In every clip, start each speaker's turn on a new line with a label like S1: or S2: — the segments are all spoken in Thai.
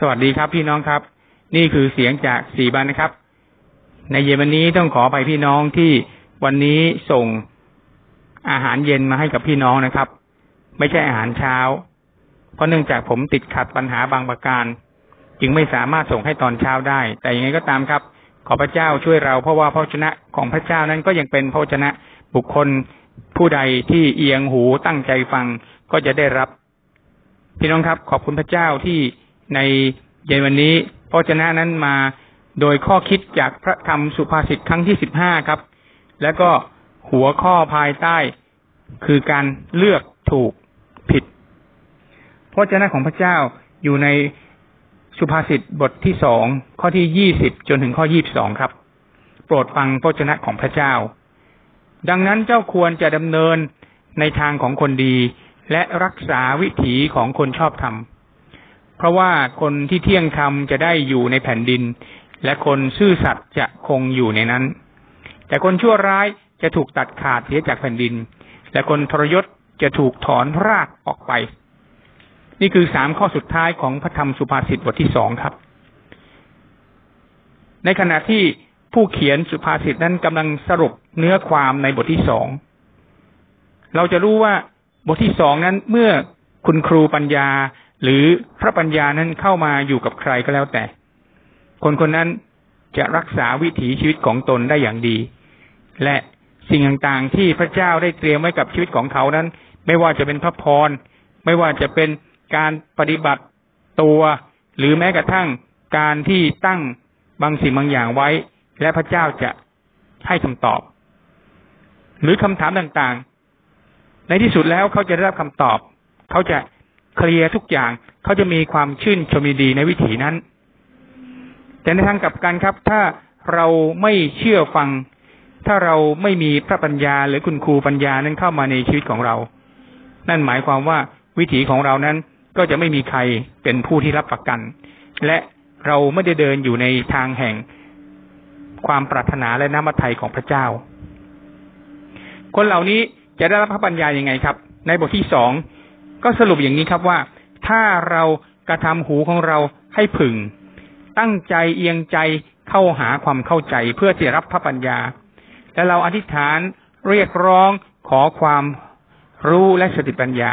S1: สวัสดีครับพี่น้องครับ นี่คือเสียงจากสี่บันนะครับ ในเย็นวันนี้ต้องขอไปพี่น้องที่วันนี้ส่งอาหารเย็นมาให้กับพี่น้องนะครับ ไม่ใช่อาหารเช้า เพราะเนื่องจากผมติดขัดปัญหาบางประการ จึงไม่สามารถส่งให้ตอนเช้าได้ แต่ยังไงก็ตามครับ ขอพระเจ้าช่วยเราเพราะว่าพระชนะของพระเจ้านั้นก็ยังเป็นพระชนะบุคคลผู้ใดที่เอียงหูตั้งใจฟังก็จะได้รับ พี่น้องครับ ขอบคุณพระเจ้าที่ ในเย็นวันนี้พระชนะนั้นมาโดยข้อคิดจากพระธรรมสุภาษิตครั้งที่สิบห้าครับ แล้วก็หัวข้อภายใต้คือการเลือกถูกผิด พระเจ้าของพระเจ้าอยู่ในสุภาษิตบทที่สองข้อที่ยี่สิบจนถึงข้อยี่บสองครับ โปรดฟังพระเจ้าของพระเจ้า ดังนั้นเจ้าควรจะดำเนินในทางของคนดี และรักษาวิถีของคนชอบธรรม เพราะว่าคนที่เที่ยงธรรมจะได้อยู่ในแผ่นดิน และคนซื่อสัตย์จะคงอยู่ในนั้น แต่คนชั่วร้ายจะถูกตัดขาดเสียจากแผ่นดิน และคนทรยศจะถูกถอนรากออกไป นี่คือสามข้อสุดท้ายของพระธรรมสุภาษิตบทที่สองครับ ในขณะที่ผู้เขียนสุภาษิตนั้นกำลังสรุปเนื้อความในบทที่สอง เราจะรู้ว่าบทที่สองนั้นเมื่อคุณครูปัญญา หรือพระปัญญานั้นเข้ามาอยู่กับใครก็แล้วแต่ คนคนนั้นจะรักษาวิถีชีวิตของตนได้อย่างดี และสิ่งต่างๆที่พระเจ้าได้เตรียมไว้กับชีวิตของเขานั้น ไม่ว่าจะเป็นพระพร ไม่ว่าจะเป็นการปฏิบัติตัว หรือแม้กระทั่งการที่ตั้งบางสิ่งบางอย่างไว้ และพระเจ้าจะให้คำตอบ หรือคำถามต่างๆ ในที่สุดแล้วเขาจะได้รับคำตอบ เขาจะ เคลียร์ทุกอย่างเขาจะมีความชื่นชมดีในวิถีนั้น แต่ในทางกลับกันครับ ถ้าเราไม่เชื่อฟัง ถ้าเราไม่มีพระปัญญาหรือคุณครูปัญญานั้นเข้ามาในชีวิตของเรา นั่นหมายความว่าวิถีของเรานั้นก็จะไม่มีใครเป็นผู้ที่รับประกัน และเราไม่ได้เดินอยู่ในทางแห่งความปรารถนาและน้ำมัทไทยของพระเจ้า คนเหล่านี้จะได้รับพระปัญญายังไงครับ ในบทที่สอง ก็สรุปอย่างนี้ครับว่า ถ้าเรากระทำหูของเราให้ผึ่ง ตั้งใจเอียงใจเข้าหาความเข้าใจเพื่อจะรับพระปัญญา และเราอธิษฐานเรียกร้องขอความรู้และสติปัญญา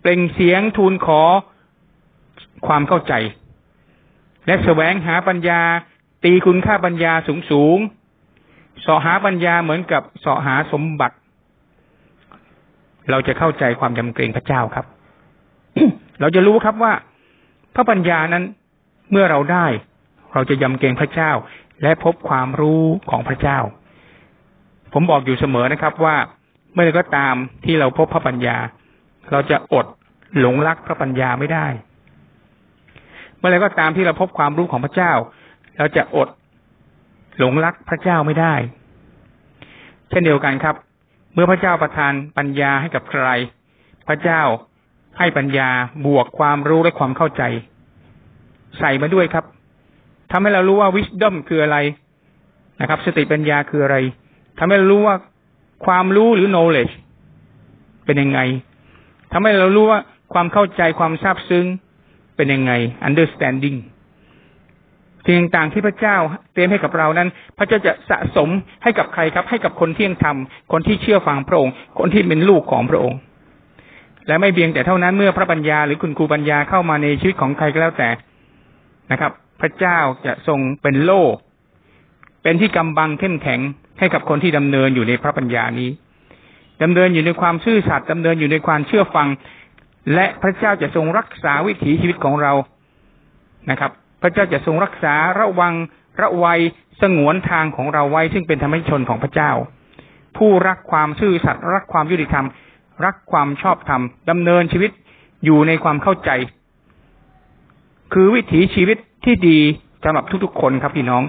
S1: เปล่งเสียงทูลขอความเข้าใจ และแสวงหาปัญญา ตีคุณค่าปัญญาสูงสูงสอหาปัญญาเหมือนกับสอหาสมบัติ เราจะเข้าใจความยำเกรงพระเจ้าครับ เราจะรู้ครับว่า พระปัญญานั้นเมื่อเราได้ เราจะยำเกรงพระเจ้า และพบความรู้ของพระเจ้า ผมบอกอยู่เสมอนะครับว่าเมื่อไรก็ตามที่เราพบพระปัญญา เราจะอดหลงรักพระปัญญาไม่ได้ เมื่อไรก็ตามที่เราพบความรู้ของพระเจ้า เราจะอดหลงรักพระเจ้าไม่ได้ เช่นเดียวกันครับ เมื่อพระเจ้าประทานปัญญาให้กับใคร พระเจ้าให้ปัญญาบวกความรู้และความเข้าใจ ใส่มาด้วยครับทำให้เรารู้ว่า wisdom คืออะไรนะครับ สติปัญญาคืออะไรทำให้เรารู้ว่าความรู้หรือ knowledge เป็นยังไงทำให้เรารู้ว่าความเข้าใจความทราบซึ้งเป็นยังไง understanding สิ่งต่างที่พระเจ้าเตรียมให้กับเรานั้น พระเจ้าจะสะสมให้กับใครครับ ให้กับคนที่ยังทำคนที่เชื่อฟังพระองค์ คนที่เป็นลูกของพระองค์ และไม่เพียงแต่เท่านั้นเมื่อพระปัญญาหรือคุณครูปัญญาเข้ามาในชีวิตของใครก็แล้วแต่นะครับ พระเจ้าจะทรงเป็นโล่เป็นที่กำบังเข้มแข็งให้กับคนที่ดำเนินอยู่ในพระปัญญานี้ดำเนินอยู่ในความซื่อสัตย์ดำเนินอยู่ในความเชื่อฟัง และพระเจ้าจะทรงรักษาวิถีชีวิตของเรานะครับ พระเจ้าจะทรงรักษาระวังระวัยสงวนทางของเราไว้ ซึ่งเป็นธรรมชนของพระเจ้า ผู้รักความซื่อสัตย์รักความยุติธรรม รักความชอบธรรมดำเนินชีวิตอยู่ในความเข้าใจ คือวิถีชีวิตที่ดีสำหรับทุกๆคนครับพี่น้อง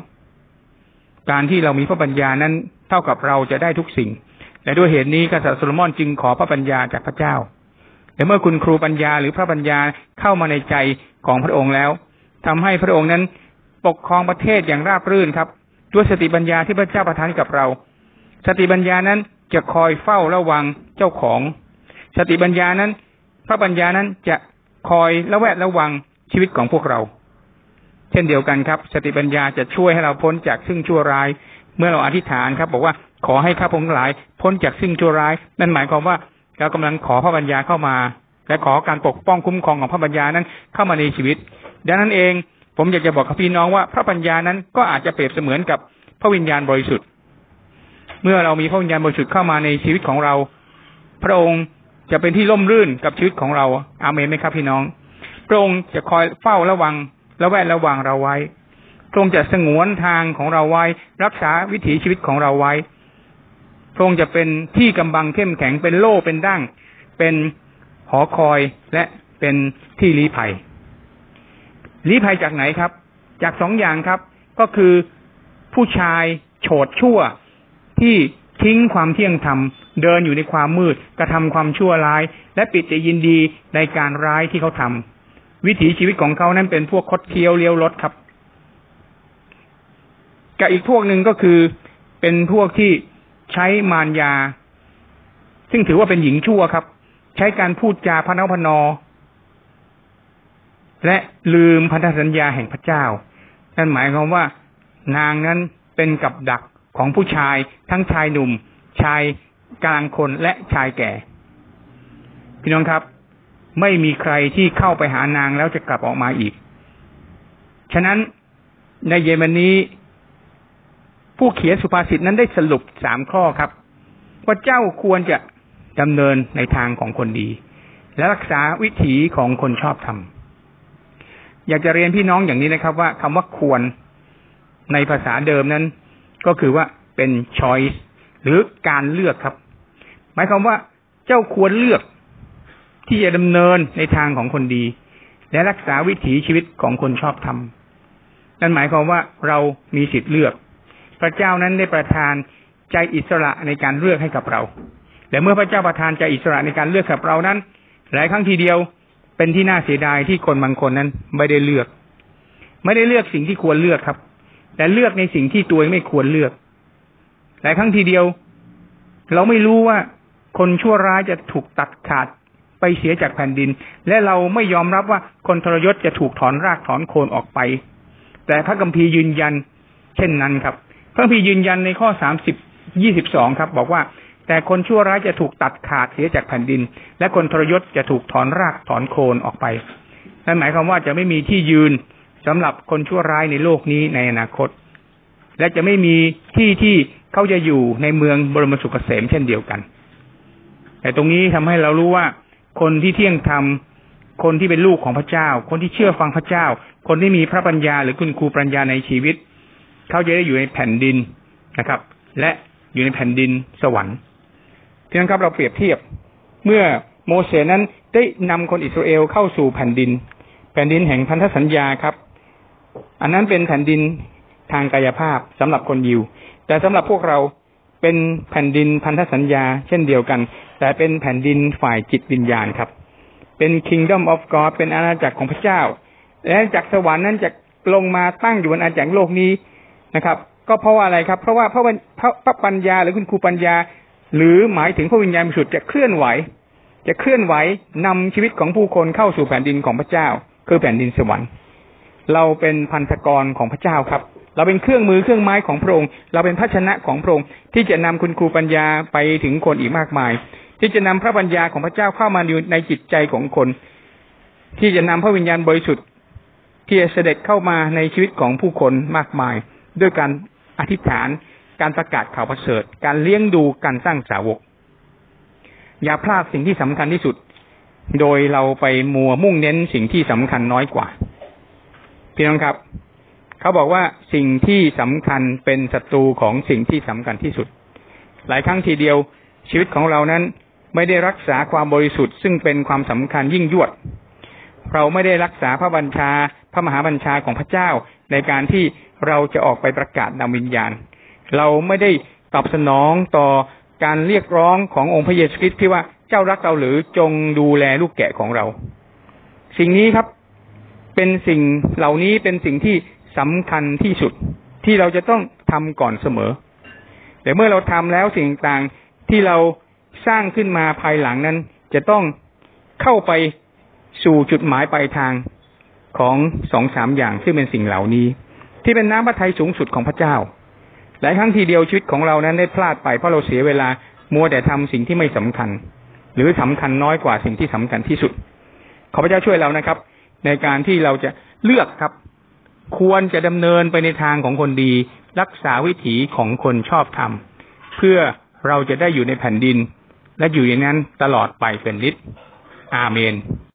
S1: การที่เรามีพระปัญญานั้นเท่ากับเราจะได้ทุกสิ่ง และด้วยเหตุนี้กษัตริย์โซโลมอนจึงขอพระปัญญาจากพระเจ้าแต่เมื่อคุณครูปัญญาหรือพระปัญญาเข้ามาในใจของพระองค์แล้ว ทำให้พระองค์นั้นปกครองประเทศอย่างราบรื่นครับ ด้วยสติปัญญาที่พระเจ้าประทานกับเรา สติปัญญานั้นจะคอยเฝ้าระวังเจ้าของ สติปัญญานั้น พระปัญญานั้นจะคอยระแวดระวังชีวิตของพวกเรา เช่นเดียวกันครับ สติปัญญาจะช่วยให้เราพ้นจากซึ่งชั่วร้าย เมื่อเราอธิษฐานครับ บอกว่าขอให้ข้าพงหลาย พ้นจากซึ่งชั่วร้าย นั่นหมายความว่าเรากำลังขอพระปัญญาเข้ามา และขอการปกป้องคุ้มครองของพระปัญญานั้นเข้ามาในชีวิต ดังนั้นเองผมอยากจะบอกกับพี่น้องว่าพระปัญญานั้นก็อาจจะเปรียบเสมือนกับพระวิญญาณบริสุทธิ์ เมื่อเรามีพระวิญญาณบริสุทธิ์เข้ามาในชีวิตของเรา พระองค์จะเป็นที่ร่มรื่นกับชีวิตของเรา อาเมนไหมครับพี่น้อง พระองค์จะคอยเฝ้าระวังและแวดระวังเราไว้ พระองค์จะสงวนทางของเราไว้ รักษาวิถีชีวิตของเราไว้ พระองค์จะเป็นที่กำบังเข้มแข็งเป็นโล่เป็นดั้ง เป็นหอคอยและเป็นที่ลี้ภัย ลี้ภัยจากไหนครับ จากสองอย่างครับ ก็คือผู้ชายโฉดชั่วที่ทิ้งความเที่ยงธรรมเดินอยู่ในความมืด กระทำความชั่วร้าย และปิดจยินดีในการร้ายที่เขาทำวิถีชีวิตของเขานั้นเป็นพวกคดเคี้ยวเลี้ยวรถครับ กับอีกพวกหนึ่งก็คือเป็นพวกที่ใช้มารยา ซึ่งถือว่าเป็นหญิงชั่วครับ ใช้การพูดจาพนพนอ และลืมพันธสัญญาแห่งพระเจ้า นั่นหมายความว่า นางนั้นเป็นกับดักของผู้ชายทั้งชายหนุ่ม ชายกลางคนและชายแก่ พี่น้องครับ ไม่มีใครที่เข้าไปหานางแล้วจะกลับออกมาอีก ฉะนั้นในเยมันนี้ ผู้เขียนสุภาษิตนั้นได้สรุปสามข้อครับ ว่าเจ้าควรจะดำเนินในทางของคนดี และรักษาวิถีของคนชอบธรรม อยากจะเรียนพี่น้องอย่างนี้นะครับ ว่าคำว่าควรในภาษาเดิมนั้น ก็คือว่าเป็น choice หรือการเลือกครับ หมายความว่าเจ้าควรเลือกที่จะดำเนินในทางของคนดี และรักษาวิถีชีวิตของคนชอบธรรมนั่นหมายความว่าเรามีสิทธิ์เลือก พระเจ้านั้นได้ประทานใจอิสระในการเลือกให้กับเราและเมื่อพระเจ้าประทานใจอิสระในการเลือกกับเรานั้น หลายครั้งทีเดียว เป็นที่น่าเสียดายที่คนบางคนนั้น ไม่ได้เลือก ไม่ได้เลือกสิ่งที่ควรเลือกครับ แต่เลือกในสิ่งที่ตัวเองไม่ควรเลือกหลายครั้งทีเดียว เราไม่รู้ว่าคนชั่วร้ายจะถูกตัดขาดไปเสียจากแผ่นดิน และเราไม่ยอมรับว่าคนทรยศจะถูกถอนรากถอนโคนออกไป แต่พระกัมภียืนยัน เช่นนั้นครับ พระกัมภียืนยันในข้อสามสิบยี่สิบสองครับ บอกว่า แต่คนชั่วร้ายจะถูกตัดขาดเสียจากแผ่นดิน และคนทรยศจะถูกถอนรากถอนโคนออกไป นั่นหมายความว่าจะไม่มีที่ยืนสำหรับคนชั่วร้ายในโลกนี้ในอนาคต และจะไม่มีที่ที่เขาจะอยู่ในเมืองบรมสุขเกษมเช่นเดียวกัน แต่ตรงนี้ทำให้เรารู้ว่า คนที่เที่ยงธรรม คนที่เป็นลูกของพระเจ้า คนที่เชื่อฟังพระเจ้า คนที่มีพระปัญญาหรือคุณครูปัญญาในชีวิต เขาจะได้อยู่ในแผ่นดินนะครับ และอยู่ในแผ่นดินสวรรค์ ทีนั้นครับเราเปรียบเทียบเมื่อโมเสสนั้นได้นำคนอิสราเอลเข้าสู่แผ่นดิน แผ่นดินแห่งพันธสัญญาครับ อันนั้นเป็นแผ่นดินทางกายภาพสำหรับคนยิว แต่สำหรับพวกเราเป็นแผ่นดินพันธสัญญา เช่นเดียวกัน แต่เป็นแผ่นดินฝ่ายจิตวิญญาณครับ เป็น kingdom of God เป็นอาณาจักรของพระเจ้า และจากสวรรค์นั้นจะลงมาตั้งอยู่บนอาณาจักรโลกนี้นะครับ ก็เพราะว่าอะไรครับ เพราะว่าพระพระปัญญาหรือคุณครูปัญญา หรือหมายถึงพระวิญญาณบริสุทธิ์จะเคลื่อนไหว จะเคลื่อนไหวนำชีวิตของผู้คนเข้าสู่แผ่นดินของพระเจ้า คือแผ่นดินสวรรค์ เราเป็นพันธกรของพระเจ้าครับ เราเป็นเครื่องมือเครื่องไม้ของพระองค์ เราเป็นภาชนะของพระองค์ที่จะนำคุณครูปัญญาไปถึงคนอีกมากมาย ที่จะนำพระปัญญาของพระเจ้าเข้ามาอยู่ในจิตใจของคน ที่จะนำพระวิญญาณบริสุทธิ์ที่จะเสด็จเข้ามาในชีวิตของผู้คนมากมาย ด้วยการอธิษฐาน การประกาศข่าวประเสริฐ การเลี้ยงดูการสร้างสาวก อย่าพลาดสิ่งที่สำคัญที่สุด โดยเราไปมัวมุ่งเน้นสิ่งที่สำคัญน้อยกว่า พี่น้องครับ เขาบอกว่าสิ่งที่สำคัญเป็นศัตรูของสิ่งที่สำคัญที่สุด หลายครั้งทีเดียวชีวิตของเรานั้นไม่ได้รักษาความบริสุทธิ์ซึ่งเป็นความสำคัญยิ่งยวด เราไม่ได้รักษาพระบัญชา พระมหาบัญชาของพระเจ้าในการที่เราจะออกไปประกาศนำวิญญาณ เราไม่ได้ตอบสนองต่อการเรียกร้องขององค์พระเยซูคริสต์ที่ว่าเจ้ารักเราหรือจงดูแลลูกแกะของเรา สิ่งนี้ครับ เป็นสิ่งเหล่านี้เป็นสิ่งที่สำคัญที่สุดที่เราจะต้องทำก่อนเสมอ แต่เมื่อเราทำแล้วสิ่งต่างที่เราสร้างขึ้นมาภายหลังนั้น จะต้องเข้าไปสู่จุดหมายปลายทางของสองสามอย่างซึ่เป็นสิ่งเหล่านี้ ที่เป็นน้ำพระทัยสูงสุดของพระเจ้า หลายครั้งทีเดียวชีวิตของเรานั้นได้พลาดไปเพราะเราเสียเวลามัวแต่ทำสิ่งที่ไม่สำคัญ หรือสำคัญน้อยกว่าสิ่งที่สำคัญที่สุด ขอพระเจ้าช่วยเรานะครับ ในการที่เราจะเลือกครับ ควรจะดำเนินไปในทางของคนดี รักษาวิถีของคนชอบธรรมเพื่อเราจะได้อยู่ในแผ่นดิน และอยู่อย่างนั้นตลอดไปเป็นนิดอาเมน